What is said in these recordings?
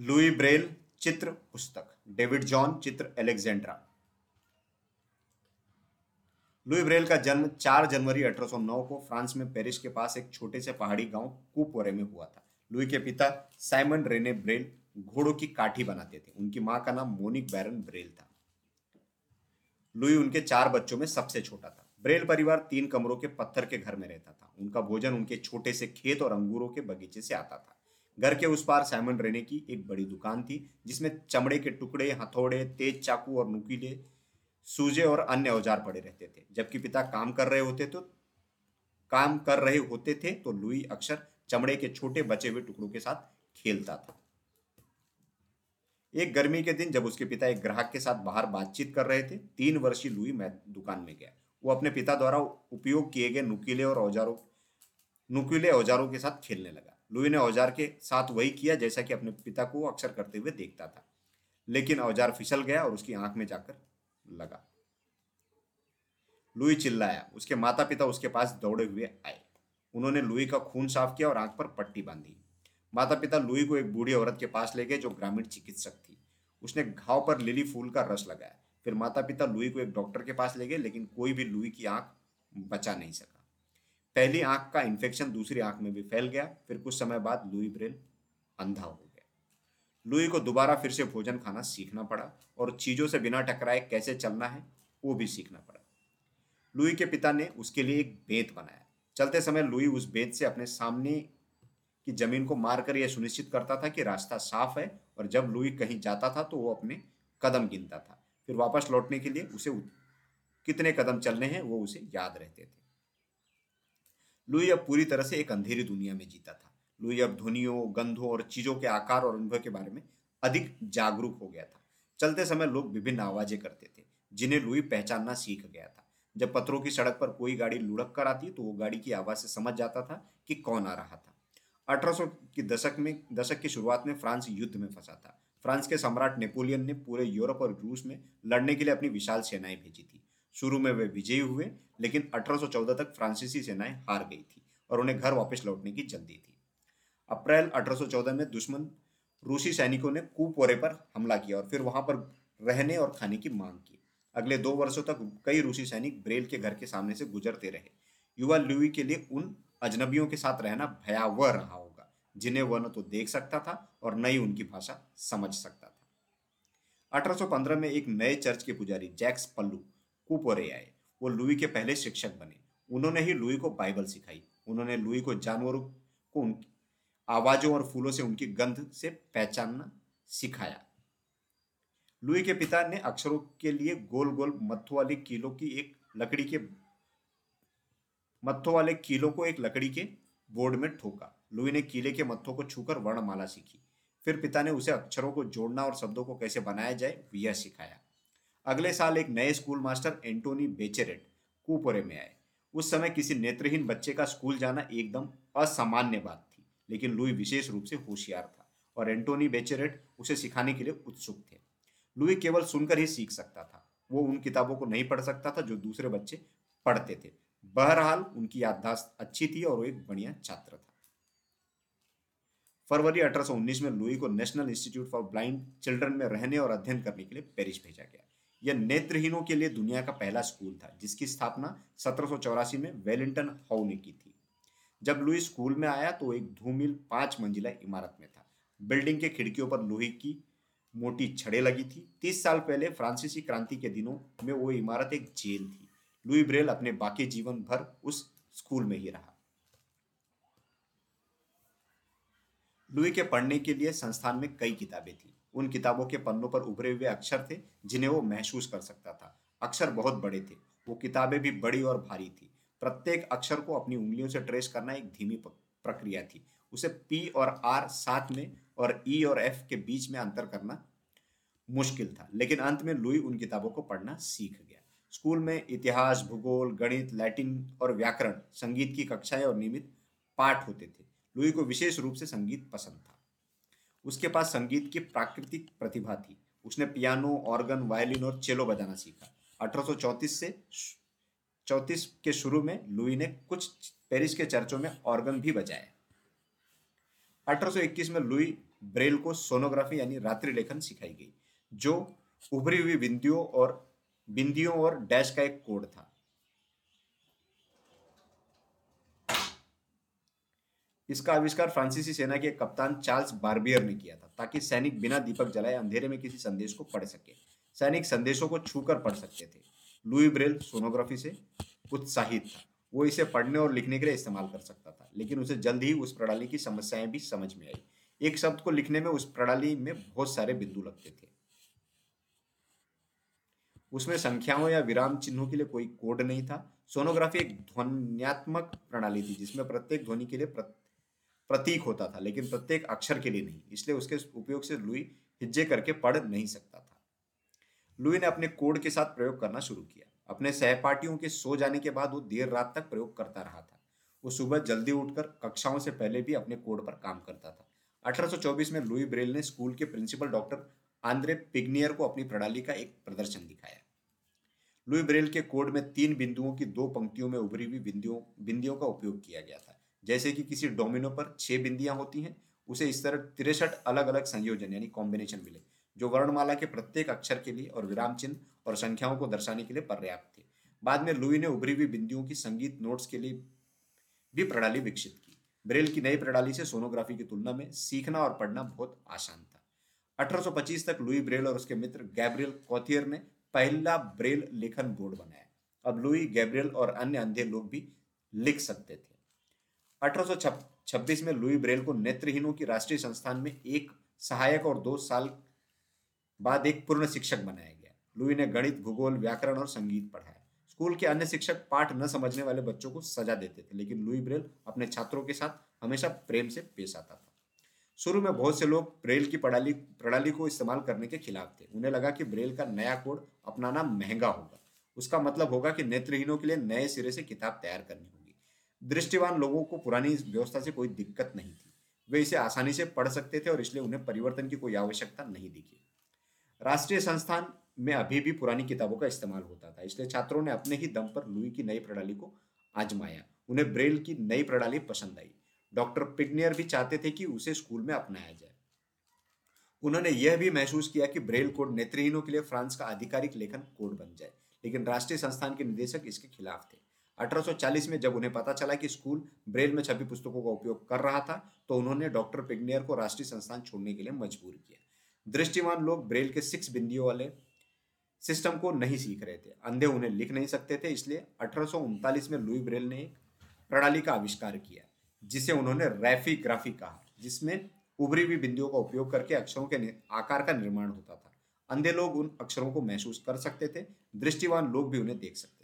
Louis Braille, चित्र पुस्तक। David John, चित्र एलेक्जेंड्रा लुई ब्रेल का जन्म 4 जनवरी 1809 को फ्रांस में पेरिस के पास एक छोटे से पहाड़ी गाँव कूपोरे में हुआ था। लुई के पिता साइमन रेने ब्रेल घोड़ों की काठी बनाते थे। उनकी माँ का नाम मोनिक बैरन ब्रेल था। लुई उनके चार बच्चों में सबसे छोटा था। ब्रेल परिवार तीन कमरों के पत्थर के घर में रहता था। उनका भोजन उनके छोटे से खेत और अंगूरों के बगीचे से आता था। घर के उस पार साइमन रेने की एक बड़ी दुकान थी, जिसमें चमड़े के टुकड़े, हथौड़े, तेज चाकू और नुकीले सूजे और अन्य औज़ार पड़े रहते थे। जबकि पिता काम कर रहे होते तो काम कर रहे होते थे तो लुई अक्सर चमड़े के छोटे बचे हुए टुकड़ों के साथ खेलता था। एक गर्मी के दिन जब उसके पिता एक ग्राहक के साथ बाहर बातचीत कर रहे थे, तीन वर्षीय लुई मैं दुकान में गया। वो अपने पिता द्वारा उपयोग किए गए नुकीले और औजारों, नुकीले औजारों के साथ खेलने लगा। लुई ने औज़ार के साथ वही किया जैसा कि अपने पिता को अक्सर करते हुए देखता था। लेकिन औज़ार फिसल गया और उसकी आँख में जाकर लगा। लुई चिल्लाया। उसके माता पिता उसके पास दौड़े हुए आए। उन्होंने लुई का खून साफ़ किया और आँख पर पट्टी बांधी। माता पिता लुई को एक बूढ़ी औरत के पास ले गए जो ग्रामीण चिकित्सक थी। उसने घाव पर लिली फूल का रस लगाया। फिर माता पिता लुई को एक डॉक्टर के पास ले गए, लेकिन कोई भी लुई की आँख बचा नहीं सका। पहली आँख का इन्फेक्शन दूसरी आँख में भी फैल गया, फिर कुछ समय बाद लुई ब्रेल अंधा हो गया। लुई को दोबारा फिर से भोजन खाना सीखना पड़ा और चीज़ों से बिना टकराए कैसे चलना है, वो भी सीखना पड़ा। लुई के पिता ने उसके लिए एक बेत बनाया। चलते समय लुई उस बेत से अपने सामने की ज़मीन को मारकर यह सुनिश्चित करता था कि रास्ता साफ़ है और जब लुई कहीं जाता था तो वो अपने कदम गिनता था। फिर वापस लौटने के लिए उसे कितने कदम चलने हैं वो उसे याद रहते थे। लुई अब पूरी तरह से एक अंधेरी दुनिया में जीता था। लुई अब ध्वनियों, गंधों और चीज़ों के आकार और अनुभव के बारे में अधिक जागरूक हो गया था। चलते समय लोग विभिन्न आवाज़ें करते थे, जिन्हें लुई पहचानना सीख गया था। जब पत्थरों की सड़क पर कोई गाड़ी लुढ़क कर आती तो वो गाड़ी की आवाज़ से समझ जाता था कि कौन आ रहा था। अठारह की दशक में, दशक की शुरुआत में फ्रांस युद्ध में फंसा था। फ्रांस के सम्राट नेपोलियन ने पूरे यूरोप और रूस में लड़ने के लिए अपनी विशाल सेनाएँ भेजी थी। शुरू में वे विजयी हुए, लेकिन 1814 तक फ्रांसीसी सेनाएँ हार गई थी और उन्हें घर वापस लौटने की जल्दी थी। अप्रैल 1814 में दुश्मन रूसी सैनिकों ने कुपोरे पर हमला किया और फिर वहाँ पर रहने और खाने की मांग की। अगले दो वर्षों तक कई रूसी सैनिक ब्रेल के घर के सामने से गुजरते रहे। युवा लुई के लिए उन अजनबियों के साथ रहना भयावह रहा होगा, जिन्हें वह न तो देख सकता था और न ही उनकी भाषा समझ सकता था। 1815 में एक नए चर्च के पुजारी जैक्स पल्लू कुपोरे आए वो लुई के पहले शिक्षक बने। उन्होंने ही लुई को बाइबल सिखाई। उन्होंने लुई को जानवरों को उनकी आवाजों और फूलों से उनकी गंध से पहचानना सिखाया। लुई के पिता ने अक्षरों के लिए गोल गोल मत्थों वाली कीलों की एक लकड़ी के मत्थों वाले कीलों को एक लकड़ी के बोर्ड में ठोका। लुई ने कीले के मत्थों को छूकर वर्णमाला सीखी। फिर पिता ने उसे अक्षरों को जोड़ना और शब्दों को कैसे बनाया जाए, यह सिखाया। अगले साल एक नए school master Antoine Becheret Coupvray में आए। उस समय किसी नेत्रहीन बच्चे का स्कूल जाना एकदम असामान्य बात थी, लेकिन लुई विशेष रूप से होशियार था और एंटोनी बेचेरेट उसे सिखाने के लिए उत्सुक थे। लुई केवल सुनकर ही सीख सकता था। वो उन किताबों को नहीं पढ़ सकता था जो दूसरे बच्चे पढ़ते थे। बहरहाल, उनकी याददाश्त अच्छी थी और वो एक बढ़िया छात्र था। फरवरी 1819 में लुई को National Institute for Blind Children में रहने और अध्ययन करने के लिए पेरिस भेजा गया। यह नेत्रहीनों के लिए दुनिया का पहला स्कूल था, जिसकी स्थापना सत्रह सौ चौरासी में वेलिंगटन हाउ ने की थी। जब लुई स्कूल में आया तो एक धूमिल पाँच मंजिला इमारत में था। बिल्डिंग के खिड़कियों पर लोहे की मोटी छड़े लगी थी। तीस साल पहले फ्रांसीसी क्रांति के दिनों में वो इमारत एक जेल थी। लुई ब्रेल अपने बाकी जीवन भर उस स्कूल में ही रहा। लुई के पढ़ने के लिए संस्थान में कई किताबें थी। उन किताबों के पन्नों पर उभरे हुए अक्षर थे, जिन्हें वो महसूस कर सकता था। अक्षर बहुत बड़े थे। वो किताबें भी बड़ी और भारी थी। प्रत्येक अक्षर को अपनी उंगलियों से ट्रेस करना एक धीमी प्रक्रिया थी। उसे पी और आर साथ में और ई और एफ़ के बीच में अंतर करना मुश्किल था, लेकिन अंत में लुई उन किताबों को पढ़ना सीख गया। स्कूल में इतिहास, भूगोल, गणित, लैटिन और व्याकरण संगीत की कक्षाएँ और नियमित पाठ होते थे। लुई को विशेष रूप से संगीत पसंद था। उसके पास संगीत की प्राकृतिक प्रतिभा थी। उसने पियानो, ऑर्गन, वायलिन और चेलो बजाना सीखा। 1834 से चौतीस के शुरू में लुई ने कुछ पेरिस के चर्चों में ऑर्गन भी बजाया 1821 में लुई ब्रेल को सोनोग्राफी यानी रात्रि लेखन सिखाई गई, जो उभरी हुई बिंदियों और बिंदियों और डैश का एक कोड था। इसका आविष्कार फ्रांसीसी सेना के कप्तान चार्ल्स बार्बियर ने किया था, ताकि सैनिक बिना दीपक जलाए अंधेरे में किसी संदेश को पढ़ सके। सैनिक संदेशों को छूकर पढ़ सकते थे। लुई ब्रेल सोनोग्राफी से उत्साहित था। वो इसे पढ़ने और लिखने के लिए इस्तेमाल कर सकता था, लेकिन उसे जल्द ही उस प्रणाली की समस्याएँ भी समझ में आई। एक शब्द को लिखने में उस प्रणाली में बहुत सारे बिंदु लगते थे। उसमें संख्याओं या विराम चिन्हों के लिए कोई कोड नहीं था। सोनोग्राफी एक ध्वनियात्मक प्रणाली थी, जिसमें प्रत्येक ध्वनि के लिए प्रतीक होता था, लेकिन प्रत्येक अक्षर के लिए नहीं। इसलिए उसके उपयोग से लुई हिज्जे करके पढ़ नहीं सकता था। लुई ने अपने कोड के साथ प्रयोग करना शुरू किया। अपने सहपाठियों के सो जाने के बाद वो देर रात तक प्रयोग करता रहा था। वो सुबह जल्दी उठकर कक्षाओं से पहले भी अपने कोड पर काम करता था। 1824 में लुई ब्रेल ने स्कूल के प्रिंसिपल डॉक्टर आंद्रे पिग्नियर को अपनी प्रणाली का एक प्रदर्शन दिखाया। लुई ब्रेल के कोड में तीन बिंदुओं की दो पंक्तियों में उभरी हुई बिंदियों का उपयोग किया गया था। जैसे कि किसी डोमिनो पर छह बिंदियाँ होती हैं, उसे इस तरह तिरसठ अलग अलग संयोजन यानी कॉम्बिनेशन मिले, जो वर्णमाला के प्रत्येक अक्षर के लिए और विराम चिन्ह और संख्याओं को दर्शाने के लिए पर्याप्त थे। बाद में लुई ने उभरी हुई बिंदियों की संगीत नोट्स के लिए भी प्रणाली विकसित की। ब्रेल की नई प्रणाली से सोनोग्राफी की तुलना में सीखना और पढ़ना बहुत आसान था। 1825 तक लुई ब्रेल और उसके मित्र गैब्रियल कॉथियर ने पहला ब्रेल लेखन बोर्ड बनाया। अब लुई, गैब्रियल और अन्य अंधे लोग भी लिख सकते थे। 1826 में लुई ब्रेल को नेत्रहीनों की राष्ट्रीय संस्थान में एक सहायक और दो साल बाद एक पूर्ण शिक्षक बनाया गया। लुई ने गणित, भूगोल, व्याकरण और संगीत पढ़ाया। स्कूल के अन्य शिक्षक पाठ न समझने वाले बच्चों को सजा देते थे, लेकिन लुई ब्रेल अपने छात्रों के साथ हमेशा प्रेम से पेश आता था। शुरू में बहुत से लोग ब्रेल की प्रणाली प्रणाली को इस्तेमाल करने के खिलाफ थे। उन्हें लगा कि ब्रेल का नया कोड अपनाना महँगा होगा। उसका मतलब होगा कि नेत्रहीनों के लिए नए सिरे से किताब तैयार करनी होगी। दृष्टिवान लोगों को पुरानी व्यवस्था से कोई दिक्कत नहीं थी। वे इसे आसानी से पढ़ सकते थे और इसलिए उन्हें परिवर्तन की कोई आवश्यकता नहीं दिखी। राष्ट्रीय संस्थान में अभी भी पुरानी किताबों का इस्तेमाल होता था, इसलिए छात्रों ने अपने ही दम पर लुई की नई प्रणाली को आजमाया। उन्हें ब्रेल की नई प्रणाली पसंद आई। डॉक्टर पिग्नियर भी चाहते थे कि उसे स्कूल में अपनाया जाए। उन्होंने यह भी महसूस किया कि ब्रेल कोड नेत्रहीनों के लिए फ्रांस का आधिकारिक लेखन कोड बन जाए, लेकिन राष्ट्रीय संस्थान के निदेशक इसके खिलाफ थे। 1840 में जब उन्हें पता चला कि स्कूल ब्रेल में छपी पुस्तकों का उपयोग कर रहा था तो उन्होंने डॉक्टर पिग्नियर को राष्ट्रीय संस्थान छोड़ने के लिए मजबूर किया। दृष्टिमान लोग ब्रेल के सिक्स बिंदियों वाले सिस्टम को नहीं सीख रहे थे। अंधे उन्हें लिख नहीं सकते थे, इसलिए अठारह सौ उनतालीस में लुई ब्रेल ने एक प्रणाली का आविष्कार किया, जिसे उन्होंने रैफीग्राफी कहा, जिसमें उभरी हुई बिंदियों का उपयोग करके अक्षरों के आकार का निर्माण होता था। अंधे लोग उन अक्षरों को महसूस कर सकते थे, दृष्टिवान लोग भी उन्हें देख सकते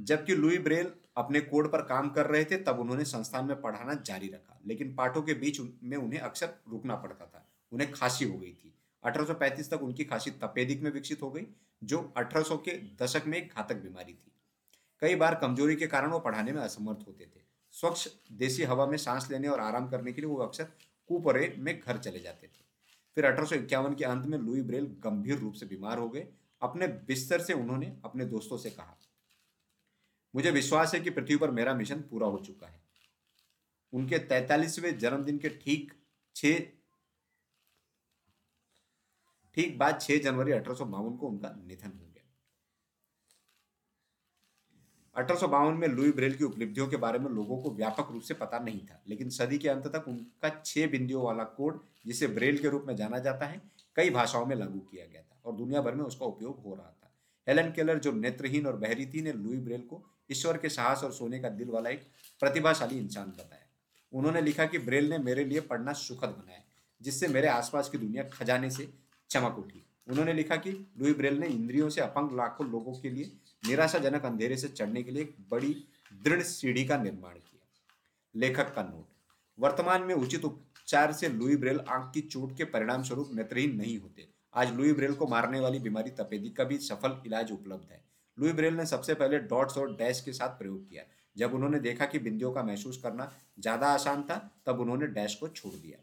जबकि लुई ब्रेल अपने कोड पर काम कर रहे थे, तब उन्होंने संस्थान में पढ़ाना जारी रखा। लेकिन पाठों के बीच में उन्हें अक्सर रुकना पड़ता था। उन्हें खांसी हो गई थी। 1835 तक उनकी खांसी तपेदिक में विकसित हो गई, जो 1800 के दशक में एक घातक बीमारी थी। कई बार कमज़ोरी के कारण वो पढ़ाने में असमर्थ होते थे। स्वच्छ देसी हवा में सांस लेने और आराम करने के लिए वो अक्सर कुपरे में घर चले जाते थे। फिर अठारह सौ इक्यावन के अंत में लुई ब्रेल गंभीर रूप से बीमार हो गए। अपने बिस्तर से उन्होंने अपने दोस्तों से कहा मुझे विश्वास है कि पृथ्वी पर मेरा मिशन पूरा हो चुका है। उनके तैतालीसवें जन्मदिन के ठीक छह ठीक बाद 6 जनवरी अठारह को उनका निधन हो गया। अठारह में लुई ब्रेल की उपलब्धियों के बारे में लोगों को व्यापक रूप से पता नहीं था, लेकिन सदी के अंत तक उनका छह बिंदियों वाला कोड, जिसे ब्रेल के रूप में जाना जाता है, कई भाषाओं में लागू किया गया था और दुनिया भर में उसका उपयोग हो रहा था। हेलन केलर, जो नेत्रहीन और बहरी थी ने लुई ब्रेल को ईश्वर के साहस और सोने का दिल वाला एक प्रतिभाशाली इंसान बताया। उन्होंने लिखा कि ब्रेल ने मेरे लिए पढ़ना सुखद बनाया, जिससे मेरे आसपास की दुनिया खजाने से चमक उठी। उन्होंने लिखा कि लुई ब्रेल ने इंद्रियों से अपंग लाखों लोगों के लिए निराशाजनक अंधेरे से चढ़ने के लिए एक बड़ी दृढ़ सीढ़ी का निर्माण किया। लेखक का नोट, वर्तमान में उचित उपचार से लुई ब्रेल आँख की चोट के परिणाम स्वरूप नेत्रहीन नहीं होते। आज लुई ब्रेल को मारने वाली बीमारी तपेदिक का भी सफल इलाज उपलब्ध है। लुई ब्रेल ने सबसे पहले डॉट्स और डैश के साथ प्रयोग किया। जब उन्होंने देखा कि बिंदियों का महसूस करना ज़्यादा आसान था, तब उन्होंने डैश को छोड़ दिया।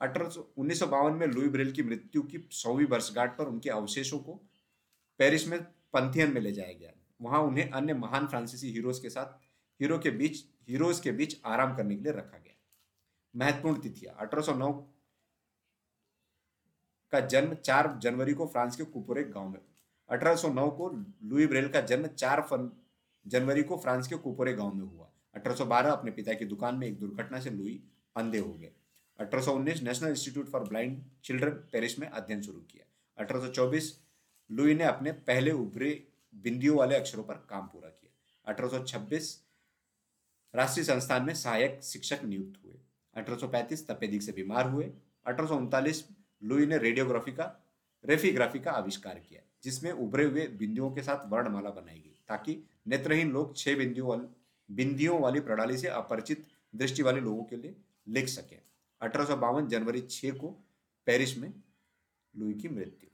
अठारह उन्नीस में लुई ब्रेल की मृत्यु की सौवीं वर्षगांठ पर उनके अवशेषों को पेरिस में पंथियन में ले जाया गया। वहाँ उन्हें अन्य महान फ्रांसीसी हीरोज के साथ हीरो के बीच, हीरोज के बीच आराम करने के लिए रखा गया। महत्वपूर्ण तिथियाँ 1809 का जन्म 4 जनवरी को फ्रांस के कुपुरे गाँव में 1809 को लुई ब्रेल का जन्म 4 फन जनवरी को फ्रांस के कुपोरे गाँव में हुआ। 1812 अपने पिता की दुकान में एक दुर्घटना से लुई अंधे हो गए। 1819 National Institute for Blind Children Paris में अध्ययन शुरू किया। 1824 लुई ने अपने पहले उभरे बिंदियों वाले अक्षरों पर काम पूरा किया। 1826 राष्ट्रीय संस्थान में सहायक शिक्षक नियुक्त हुए। 1835 तपेदिक से बीमार हुए। अठारह सौ उनतालीस लुई ने रेडियोग्राफी का रेफीग्राफी का आविष्कार किया। जिसमें उभरे हुए बिंदुओं के साथ वर्णमाला बनाई गई, ताकि नेत्रहीन लोग छह बिंदुओं वाली, बिंदियों वाली प्रणाली से अपरिचित दृष्टि वाले लोगों के लिए लिख सके। अठारह सौ बावन जनवरी 6 को पेरिस में लुई की मृत्यु।